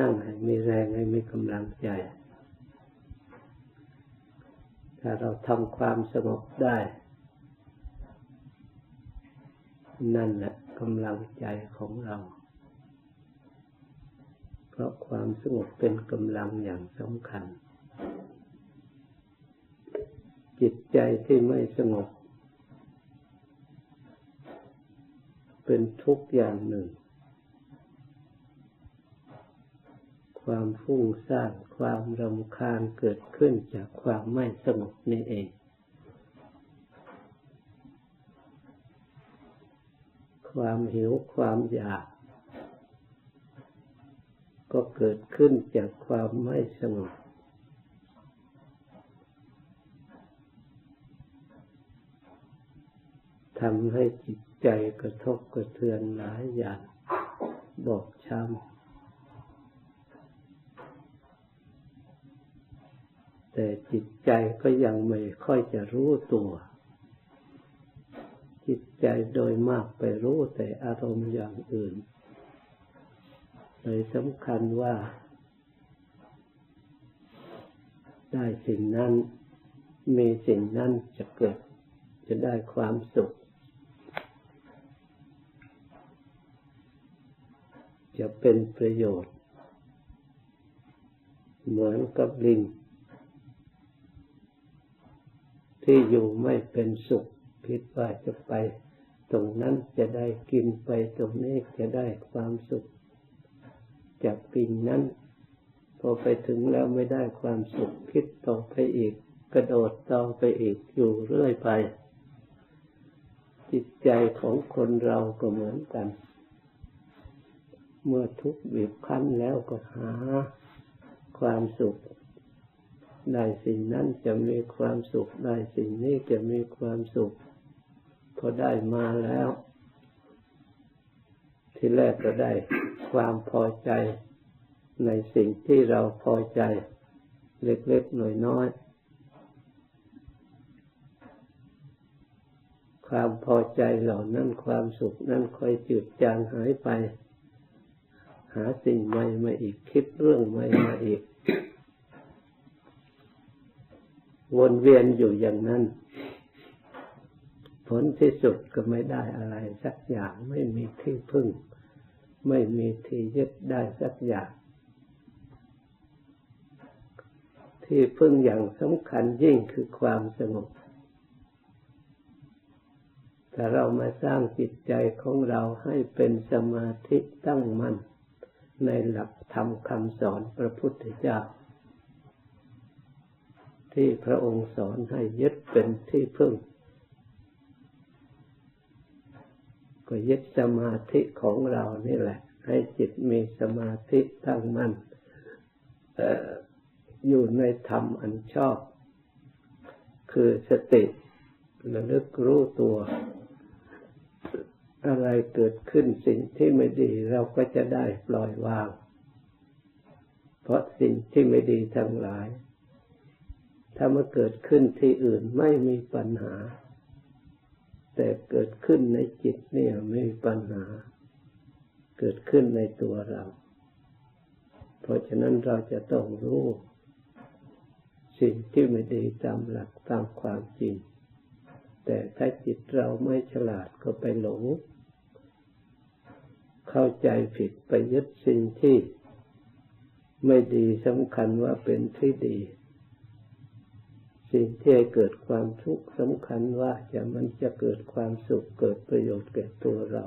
นั่งให้มีแรงให้มีกำลังใจ ถ้าเราทำความสงบได้ นั่นแหละกำลังใจของเรา เพราะความสงบเป็นกำลังอย่างสำคัญ จิตใจที่ไม่สงบ เป็นทุกอย่างหนึ่ง ความฟุ้งซ่านความรำคาญเกิดขึ้นจากความไม่สงบนี่เอง ความหิวความอยาก ก็เกิดขึ้นจากความไม่สงบทำให้จิตใจกระทบกระเทือนหลายอย่าง บอกช้ำ แต่จิตใจก็ยังไม่ค่อยจะรู้ตัว จิตใจโดยมากไปรู้แต่อารมณ์อย่างอื่น เลยสำคัญว่า ได้สิ่งนั้น มีสิ่งนั้นจะเกิด จะได้ความสุข จะเป็นประโยชน์ เหมือนกับลิง ที่อยู่ไม่เป็นสุข คิดว่าจะไป ตรงนั้นจะได้กินไปตรงนี้จะได้ความสุข จากกิ่งนั้น พอไปถึงแล้วไม่ได้ความสุข คิดต่อไปอีก กระโดดต่อไปอีกอยู่เรื่อยไป จิตใจของคนเราก็เหมือนกัน เมื่อทุกข์บีบคั้นแล้วก็หาความสุข ได้สิ่งนั้นจะมีความสุข ได้สิ่งนี้จะมีความสุข พอได้มาแล้ว ที่แรกก็ได้ความพอใจ ในสิ่งที่เราพอใจ เล็กๆหน่อยน้อยความพอใจเหล่านั้นความสุขนั้นค่อยจืดจางหายไป หาสิ่งใหม่มาอีกคิดเรื่องใหม่มาอีก วนเวียนอยู่อย่างนั้น ผลที่สุดก็ไม่ได้อะไรสักอย่างไม่มีที่พึ่ง ไม่มีที่ยึดได้สักอย่าง ที่พึ่งอย่างสำคัญยิ่งคือความสงบแต่เรามาสร้างจิตใจของเราให้เป็นสมาธิตั้งมั่นในหลักธรรมคำสอนพระพุทธเจ้า ที่พระองค์สอนให้ยึดเป็นที่พึ่ง ก็ยึดสมาธิของเรานี่แหละ ให้จิตมีสมาธิตั้งมั่นอยู่ในธรรมอันชอบ คือสติระลึกรู้ตัว อะไรเกิดขึ้นสิ่งที่ไม่ดีเราก็จะได้ปล่อยวาง เพราะสิ่งที่ไม่ดีทั้งหลาย ถ้ามาเกิดขึ้นที่อื่นไม่มีปัญหา แต่เกิดขึ้นในจิตเนี่ยไม่มีปัญหา เกิดขึ้นในตัวเรา เพราะฉะนั้นเราจะต้องรู้ สิ่งที่ไม่ดีตามหลักตามความจริง แต่ถ้าจิตเราไม่ฉลาดก็ไปหลง เข้าใจผิดไปยึดสิ่งที่ไม่ดีสำคัญว่าเป็นที่ดี สิ่งที่เกิดความทุกข์สำคัญว่าจะมันจะเกิดความสุขเกิดประโยชน์แก่ตัวเรา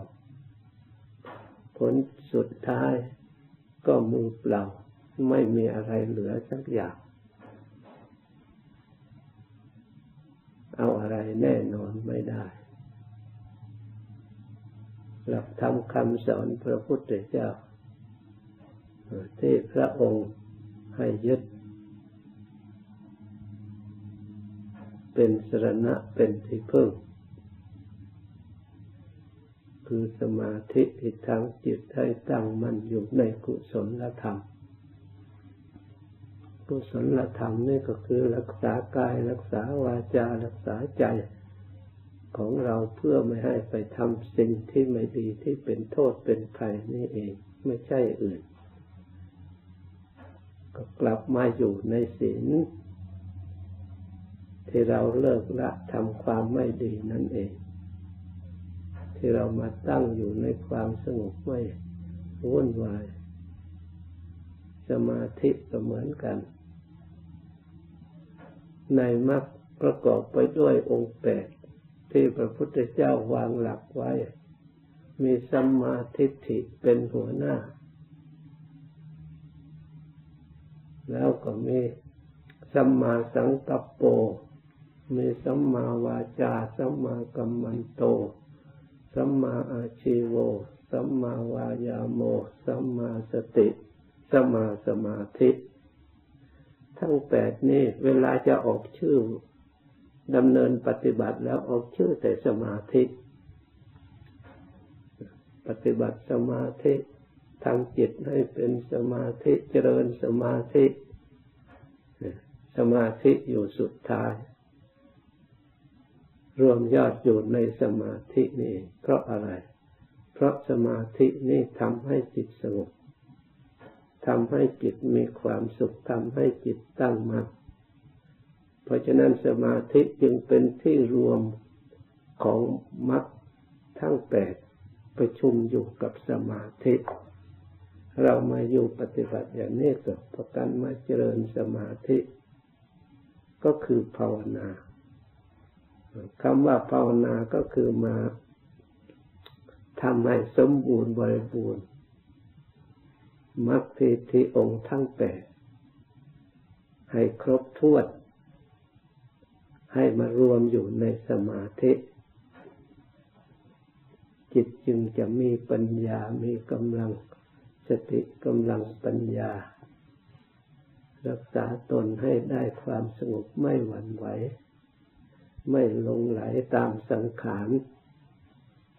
ผลสุดท้ายก็มือเปล่า ไม่มีอะไรเหลือสักอย่าง เอาอะไรแน่นอนไม่ได้ หลักธรรมคำสอนพระพุทธเจ้าที่พระองค์ให้ยึด เป็นสรณะเป็นที่พึ่ง คือสมาธิที่ทางจิตให้ตั้งมั่นอยู่ในกุศลธรรม กุศลธรรมนี่ก็คือรักษากายรักษาวาจารักษาใจของเราเพื่อไม่ให้ไปทำสิ่งที่ไม่ดีที่เป็นโทษเป็นภัยนี่เองไม่ใช่อื่น ก็กลับมาอยู่ในศีล ที่เราเลิกละทำความไม่ดีนั่นเอง ที่เรามาตั้งอยู่ในความสงบไม่วุ่นวาย สมาธิก็เหมือนกัน ในมรรคประกอบไปด้วยองค์แปดที่พระพุทธเจ้าวางหลักไว้ มีสัมมาทิฏฐิเป็นหัวหน้า แล้วก็มีสัมมาสังกัปโป มีสัมมาวาจา สัมมากัมมันโต สัมมาอาชีโว สัมมาวายาโม สัมมาสติ สัมมาสมาธิ ทั้งแปดนี้เวลาจะออกชื่อดำเนินปฏิบัติแล้วออกชื่อแต่สมาธิ ปฏิบัติสมาธิทำจิตให้เป็นสมาธิเจริญสมาธิ สมาธิอยู่สุดท้าย รวมยอดอยู่ในสมาธินี่เพราะอะไร เพราะสมาธินี่ทำให้จิตสงบทำให้จิตมีความสุขทำให้จิตตั้งมั่นเพราะฉะนั้นสมาธิจึงเป็นที่รวมของมรรคทั้งแปดประชุมอยู่กับสมาธิ เรามาอยู่ปฏิบัติอย่างนี้ก็ประกันมาเจริญสมาธิ ก็คือภาวนา คำว่าภาวนาก็คือมาทำให้สมบูรณ์บริบูรณ์มรรคที่องค์ทั้งแปดให้ครบถ้วน ให้มารวมอยู่ในสมาธิ จิตจึงจะมีปัญญา มีกำลังสติกำลังปัญญา รักษาตนให้ได้ความสงบไม่หวั่นไหว ไม่ลงไหลตามสังขาร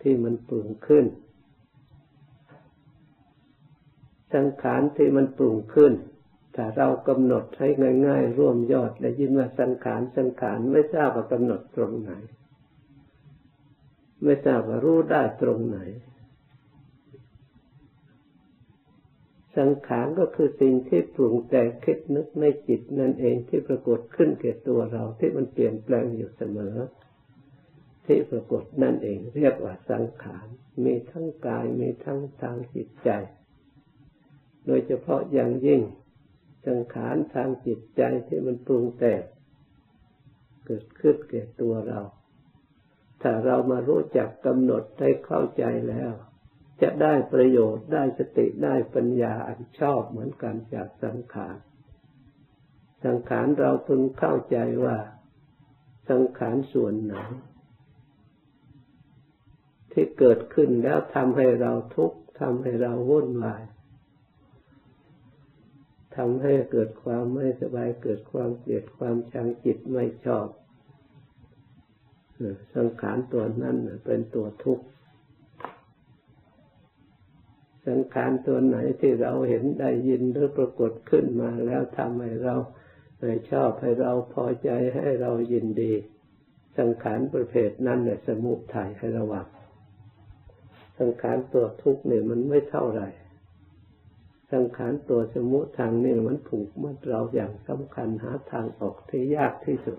ที่มันปรุงขึ้น สังขารที่มันปรุงขึ้น ถ้าเรากำหนดให้ง่าย ๆ ร่วมยอดได้ยินว่าสังขารสังขารไม่ทราบว่ากำหนดตรงไหน ไม่ทราบว่ารู้ได้ตรงไหน สังขารก็คือสิ่งที่ปรุงแต่งคิดนึกในจิตนั่นเองที่ปรากฏขึ้นแก่ตัวเราที่มันเปลี่ยนแปลงอยู่เสมอ ที่ปรากฏนั่นเอง เรียกว่าสังขารมีทั้งกายมีทั้งทางจิตใจ โดยเฉพาะอย่างยิ่ง สังขารทางจิตใจที่มันปรุงแต่งเกิดขึ้นแก่ตัวเรา ถ้าเรามารู้จักกำหนดได้เข้าใจแล้ว จะได้ประโยชน์ได้สติได้ปัญญาอันชอบเหมือนกันจากสังขาร สังขารเราพึงเข้าใจว่าสังขารส่วนไหนที่เกิดขึ้นแล้วทำให้เราทุกข์ทำให้เราวุ่นวายทำให้เกิดความไม่สบายเกิดความเกลียดความชังจิตไม่ชอบ สังขารตัวนั้นเป็นตัวทุกข์ สังขารตัวไหนที่เราเห็นได้ยินหรือปรากฏขึ้นมาแล้วทำให้เราไม่ชอบให้เราพอใจให้เรายินดี สังขารประเภทนั้นเนี่ยสมุทัยให้ระวังสังขารตัวทุกข์เนี่ยมันไม่เท่าไหร่ สังขารตัวสมุทางนี่ยมันผูกมัดเราอย่างสำคัญหาทางออกที่ยากที่สุด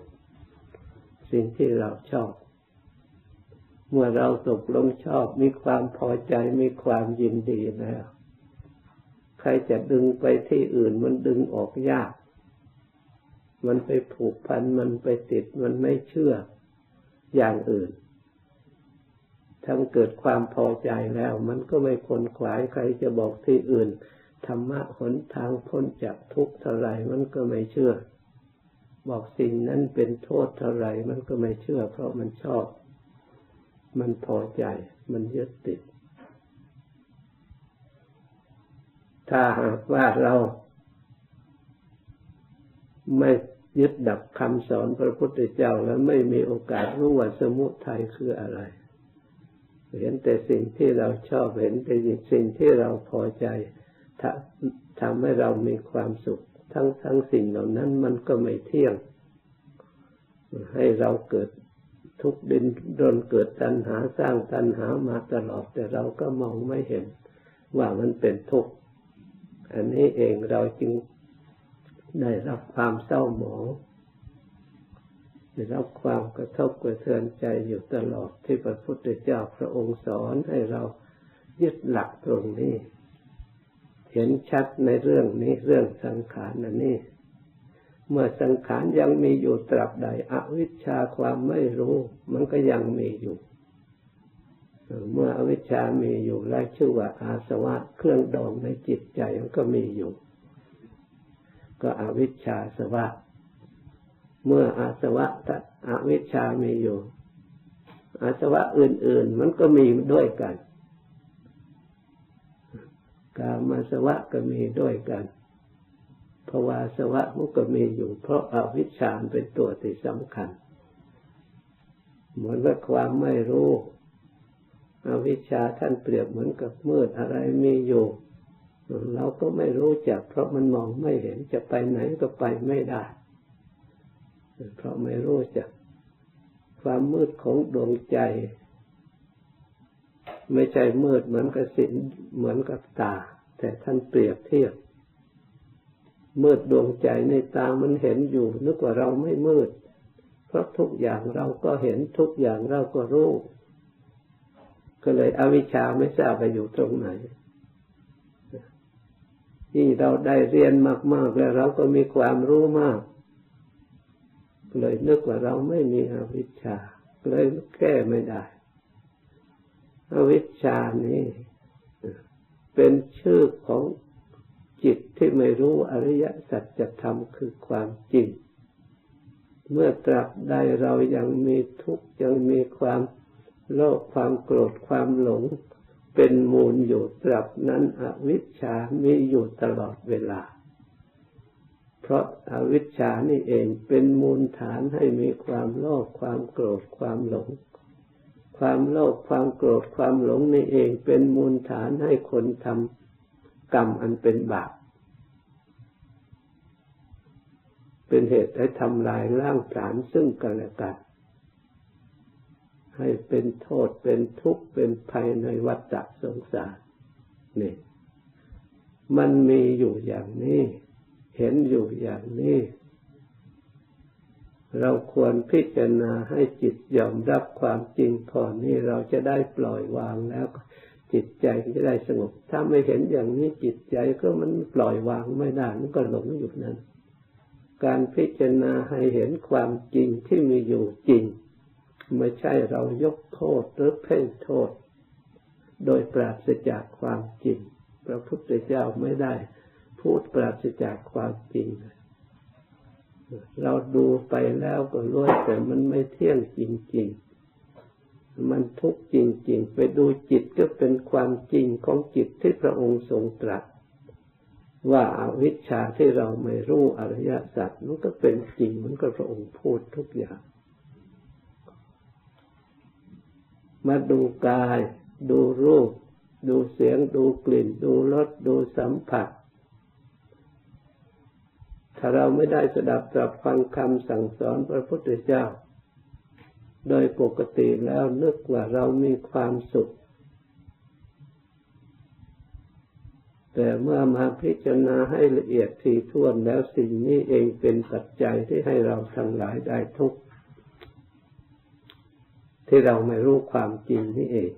สิ่งที่เราชอบ เมื่อเราตกลงชอบมีความพอใจมีความยินดีแล้ว ใครจะดึงไปที่อื่นมันดึงออกยาก มันไปผูกพันมันไปติดมันไม่เชื่ออย่างอื่น ทั้งเกิดความพอใจแล้ว มันก็ไม่คนขวายใครจะบอกที่อื่นธรรมะหนทางพ้นจากทุกข์เท่าไรมันก็ไม่เชื่อ บอกสิ่งนั้นเป็นโทษเท่าไรมันก็ไม่เชื่อ เพราะมันชอบ มันพอใจ มันยึดติด ถ้าหากว่าเราไม่ยึดดับคำสอนพระพุทธเจ้าแล้วไม่มีโอกาสรู้ว่าสมุทัยคืออะไร เห็นแต่สิ่งที่เราชอบเห็นแต่สิ่งที่เราพอใจทำให้เรามีความสุข ทั้งทั้งสิ่งเหล่านั้นมันก็ไม่เที่ยง ให้เราเกิด ทุกดินรนเกิดตัณหาสร้างตัณหามาตลอด แต่เราก็มองไม่เห็นว่ามันเป็นทุกข์ อันนี้เองเราจึงได้รับความเศร้าหมองได้รับความกระทบกระเทือนใจอยู่ตลอดที่พระพุทธเจ้าพระองค์สอนให้เรายึดหลักตรงนี้ เห็นชัดในเรื่องนี้เรื่องสังขารนนี่ เมื่อสังขารยังมีอยู่ตราบใด อวิชชาความไม่รู้ มันก็ยังมีอยู่ เมื่ออวิชชามีอยู่และชื่อว่าอาสวะเครื่องดองในจิตใจมันก็มีอยู่ ก็อวิชชาสวะ เมื่ออาสวะอวิชชามีอยู่ อาสวะอื่น ๆ มันก็มีด้วยกัน กามาสวะก็มีด้วยกัน วาสวะมันก็มีอยู่ เพราะอาวิชชาเป็นตัวที่สำคัญ เหมือนว่าความไม่รู้อวิชชาท่านเปรียบเหมือนกับมืดอะไรมีอยู่เราก็ไม่รู้จัก เพราะมันมองไม่เห็นจะไปไหนก็ไปไม่ได้ เพราะไม่รู้จัก ความมืดของดวงใจ ไม่ใช่มืดเหมือนกับสินเหมือนกับตา แต่ท่านเปรียบเทียบ มืดดวงใจในตามันเห็นอยู่ นึกว่าเราไม่มืด เพราะทุกอย่างเราก็เห็นทุกอย่างเราก็รู้ ก็เลยอวิชชาไม่ทราบไปอยู่ตรงไหนที่เราได้เรียนมาก ๆ แล้วเราก็มีความรู้มาก เลยนึกว่าเราไม่มีอวิชชา เลยแก้ไม่ได้ อวิชชานี้เป็นชื่อของ จิตที่ไม่รู้อริยสัจธรรมคือความจริง เมื่อตราบใดเรายังมีทุกข์ยังมีความโลภความโกรธความหลง เป็นมูลอยู่ตราบนั้นอวิชชามีอยู่ตลอดเวลา เพราะอาวิชชานี่เองเป็นมูลฐานให้มีความโลภความโกรธความหลง ความโลภความโกรธความหลงนี่เองเป็นมูลฐานให้คนทำกรรมอันเป็นบาป เป็นเหตุให้ทำลายร่างฐานซึ่งกันและกัน ให้เป็นโทษเป็นทุกข์เป็นภัยในวัฏสงสารนี่ มันมีอยู่อย่างนี้ เห็นอยู่อย่างนี้ เราควรพิจารณาให้จิตยอมรับความจริงก่อนนี้เราจะได้ปล่อยวางแล้วจิตใจจะได้สงบ ถ้าไม่เห็นอย่างนี้จิตใจก็มันปล่อยวางไม่ได้ มันก็หลงอยู่นั้น การพิจารณาให้เห็นความจริงที่มีอยู่จริง ไม่ใช่เรายกโทษหรือเพ่งโทษ โดยปราศจากความจริง พระพุทธเจ้าไม่ได้ พูดปราศจากความจริง เราดูไปแล้วก็รู้แต่มันไม่เที่ยงจริง ๆ มันทุกข์จริง ๆ ไปดูจิตก็เป็นความจริงของจิตที่พระองค์ทรงตรัส ว่าอาวิชชาที่เราไม่รู้อริยสัจมันก็เป็นจริงมันก็พระองค์พูดทุกอย่าง มาดูกาย ดูรูป ดูเสียง ดูกลิ่น ดูรสดูสัมผัส ถ้าเราไม่ได้สดับตรับฟังคำสั่งสอนพระพุทธเจ้า โดยปกติแล้วนึกว่าเรามีความสุข แต่เมื่อมาพิจารณาให้ละเอียดทีท่วนแล้วสิ่งนี้เองเป็นปัจจัยที่ให้เราทั้งหลายได้ทุกข์ที่เราไม่รู้ความจริงนี่เอง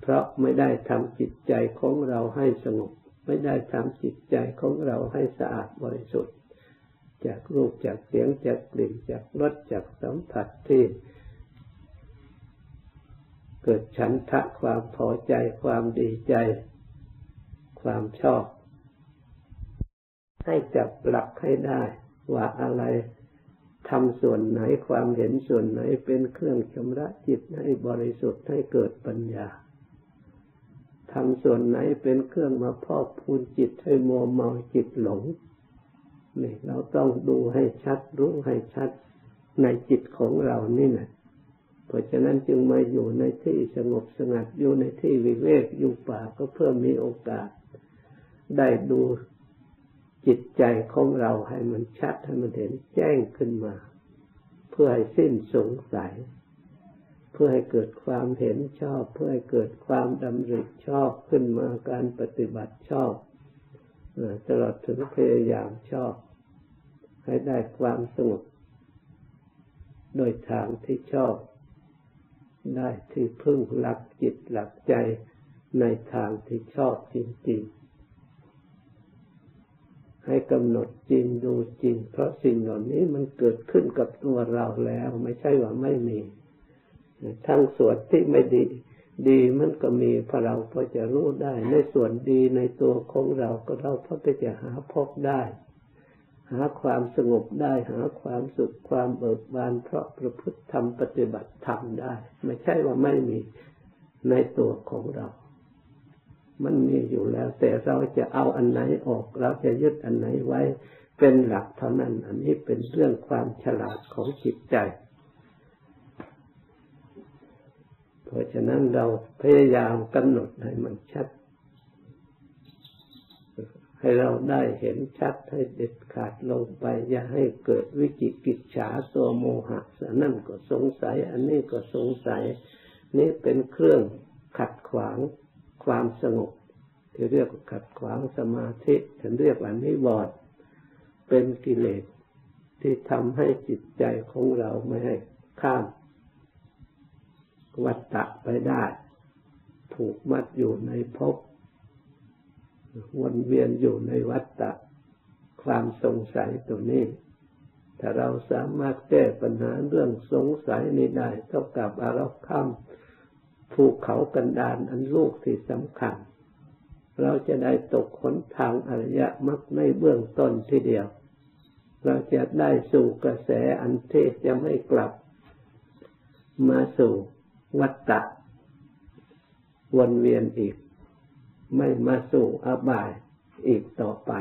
เพราะไม่ได้ทำจิตใจของเราให้สงบ ไม่ได้ทำจิตใจของเราให้สะอาดบริสุทธิ์ จากรูปจากเสียงจากกลิ่นจากรสจากสัมผัสที่เกิดฉันทะความพอใจความดีใจ ความชอบ ให้จับหลักให้ได้ ว่าอะไรทำส่วนไหนความเห็นส่วนไหนเป็นเครื่องชำระจิตให้บริสุทธิ์ให้เกิดปัญญาทำส่วนไหนเป็นเครื่องมาพอกพูนจิตให้มัวเมาจิตหลงนี่เราต้องดูให้ชัดรู้ให้ชัดในจิตของเรานี่นะเพราะฉะนั้นจึงมาอยู่ในที่สงบสงัดอยู่ในที่วิเวกอยู่ป่าก็เพื่อมีโอกาส ได้ดูจิตใจของเราให้มันชัดให้มันเห็นแจ้งขึ้นมา เพื่อให้สิ้นสงสัย เพื่อให้เกิดความเห็นชอบ เพื่อให้เกิดความดำริชอบขึ้นมาการปฏิบัติชอบตลอดถึงพยายามชอบ ให้ได้ความสงบโดยทางที่ชอบ ได้ที่พึ่งหลักจิตหลักใจในทางที่ชอบจริงๆ ให้กำหนดจริงดูจริง เพราะสิ่งเหล่านี้มันเกิดขึ้นกับตัวเราแล้ว ไม่ใช่ว่าไม่มี ทั้งส่วนที่ไม่ดี ดีมันก็มีพอเราพอจะรู้ได้ ในส่วนดีในตัวของเราก็เราพอจะหาพบได้ หาความสงบได้ หาความสุขความเบิกบานเพราะประพฤติธรรมปฏิบัติธรรมได้ ไม่ใช่ว่าไม่มีในตัวของเรา มันมีอยู่แล้ว แต่เราจะเอาอันไหนออก เราจะยึดอันไหนไว้ เป็นหลักเท่านั้น อันนี้เป็นเรื่องความฉลาดของจิตใจ เพราะฉะนั้นเราพยายามกำหนดให้มันชัด ให้เราได้เห็นชัดให้เด็ดขาดลงไป อย่าให้เกิดวิจิกิจฉาตัวโมหะนั่นก็สงสัย อันนี้ก็สงสัย นี่เป็นเครื่องขัดขวาง ความสงบที่เรียกว่าขัดขวางสมาธิฉันเรียกว่านิวรณ์เป็นกิเลสที่ทำให้จิตใจของเราไม่ให้ข้ามวัฏฏะไปได้ ถูกมัดอยู่ในภพวนเวียนอยู่ในวัฏฏะความสงสัยตัวนี้ ถ้าเราสามารถแก้ปัญหาเรื่องสงสัยนี้ได้เท่ากับอาราข้าม ภูเขากันดานอันลูกที่สำคัญ เราจะได้ตกขนทางอริยมรรคในเบื้องต้นทีเดียว เราจะได้สู่กระแสอันเทศจะไม่กลับ มาสู่วัฏฏะวนเวียนอีก ไม่มาสู่อบายอีกต่อไป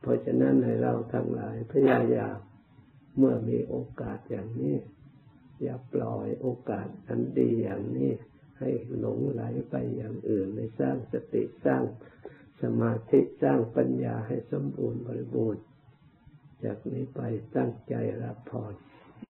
เพราะฉะนั้นให้เราทั้งหลายพยายามเมื่อมีโอกาสอย่างนี้ อย่าปล่อยโอกาสอันดีอย่างนี้ให้หลงไหลไปอย่างอื่นในสร้างสติสร้างสมาธิสร้างปัญญาให้สมบูรณ์บริบูรณ์ จากนี้ไปตั้งใจรับพร